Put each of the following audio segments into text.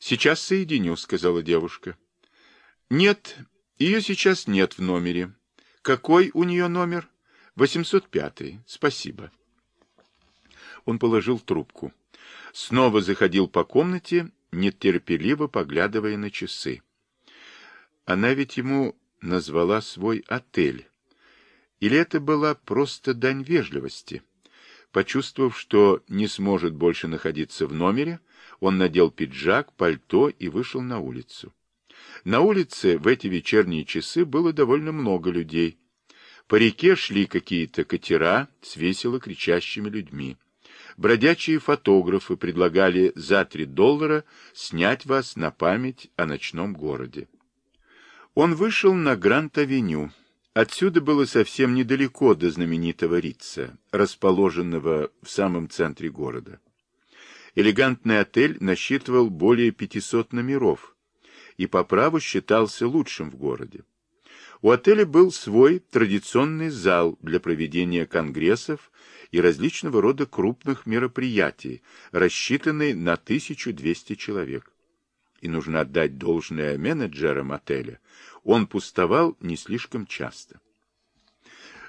Сейчас соединю, сказала девушка. Нет, ее сейчас нет в номере. Какой у нее номер? 805. Спасибо. Он положил трубку. Снова заходил по комнате, нетерпеливо поглядывая на часы. Она ведь ему назвала свой отель. Или это была просто дань вежливости? Почувствовав, что не сможет больше находиться в номере, он надел пиджак, пальто и вышел на улицу. На улице в эти вечерние часы было довольно много людей. По реке шли какие-то катера с весело кричащими людьми. Бродячие фотографы предлагали за три доллара снять вас на память о ночном городе. Он вышел на Гранд-авеню. Отсюда было совсем недалеко до знаменитого Рица, расположенного в самом центре города. Элегантный отель насчитывал более 500 номеров и по праву считался лучшим в городе. У отеля был свой традиционный зал для проведения конгрессов и различного рода крупных мероприятий, рассчитанный на 1200 человек и нужно отдать должное менеджерам отеля, он пустовал не слишком часто.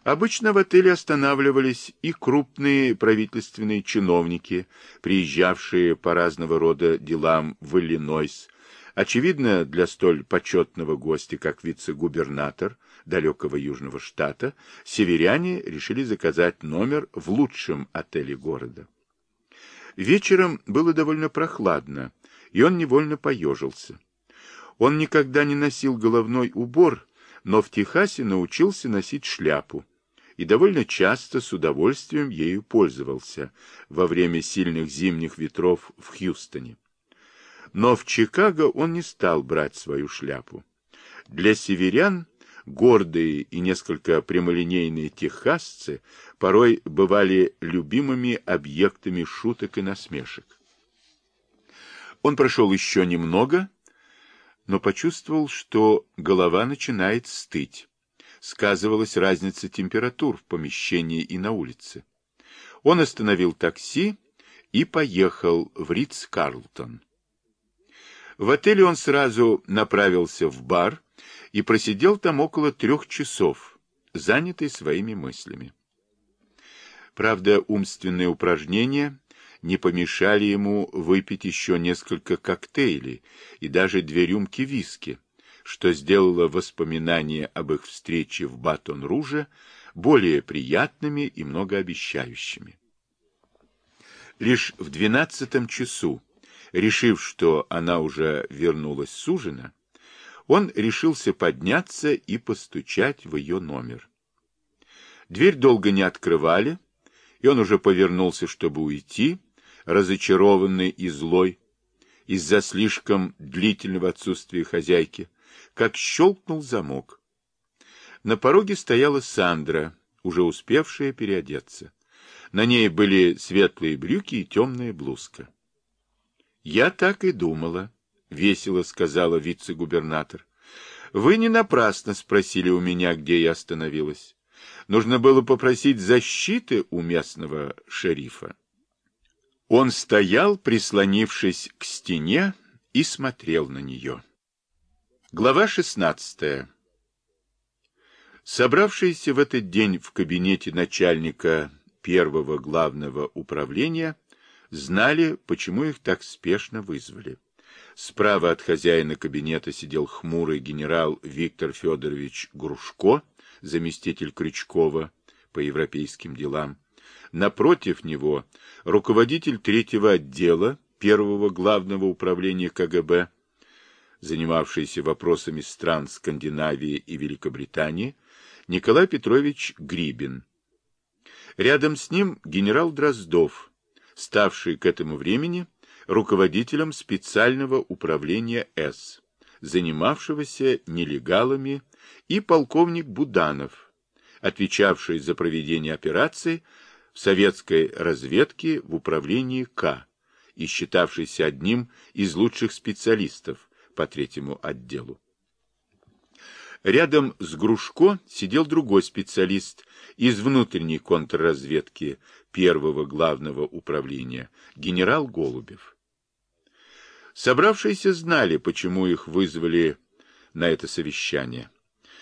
Обычно в отеле останавливались и крупные правительственные чиновники, приезжавшие по разного рода делам в Иллинойс. Очевидно, для столь почетного гостя, как вице-губернатор далекого южного штата, северяне решили заказать номер в лучшем отеле города. Вечером было довольно прохладно, и он невольно поежился. Он никогда не носил головной убор, но в Техасе научился носить шляпу и довольно часто с удовольствием ею пользовался во время сильных зимних ветров в Хьюстоне. Но в Чикаго он не стал брать свою шляпу. Для северян гордые и несколько прямолинейные техасцы порой бывали любимыми объектами шуток и насмешек. Он прошел еще немного, но почувствовал, что голова начинает стыть. Сказывалась разница температур в помещении и на улице. Он остановил такси и поехал в Ридс-Карлтон. В отеле он сразу направился в бар и просидел там около трех часов, занятый своими мыслями. Правда, умственные упражнения не помешали ему выпить еще несколько коктейлей и даже две рюмки виски, что сделало воспоминания об их встрече в Батон-Руже более приятными и многообещающими. Лишь в двенадцатом часу, решив, что она уже вернулась с ужина, он решился подняться и постучать в ее номер. Дверь долго не открывали, и он уже повернулся, чтобы уйти, разочарованный и злой, из-за слишком длительного отсутствия хозяйки, как щелкнул замок. На пороге стояла Сандра, уже успевшая переодеться. На ней были светлые брюки и темная блузка. — Я так и думала, — весело сказала вице-губернатор. — Вы не напрасно спросили у меня, где я остановилась. Нужно было попросить защиты у местного шерифа. Он стоял, прислонившись к стене, и смотрел на нее. Глава шестнадцатая. Собравшиеся в этот день в кабинете начальника первого главного управления знали, почему их так спешно вызвали. Справа от хозяина кабинета сидел хмурый генерал Виктор Федорович Грушко, заместитель Крючкова по европейским делам. Напротив него руководитель третьего отдела первого главного управления КГБ, занимавшийся вопросами стран Скандинавии и Великобритании, Николай Петрович Грибин. Рядом с ним генерал Дроздов, ставший к этому времени руководителем специального управления С, занимавшегося нелегалами, и полковник Буданов, отвечавший за проведение операции в советской разведке в управлении К и считавшийся одним из лучших специалистов по третьему отделу. Рядом с Грушко сидел другой специалист из внутренней контрразведки первого главного управления, генерал Голубев. Собравшиеся знали, почему их вызвали на это совещание.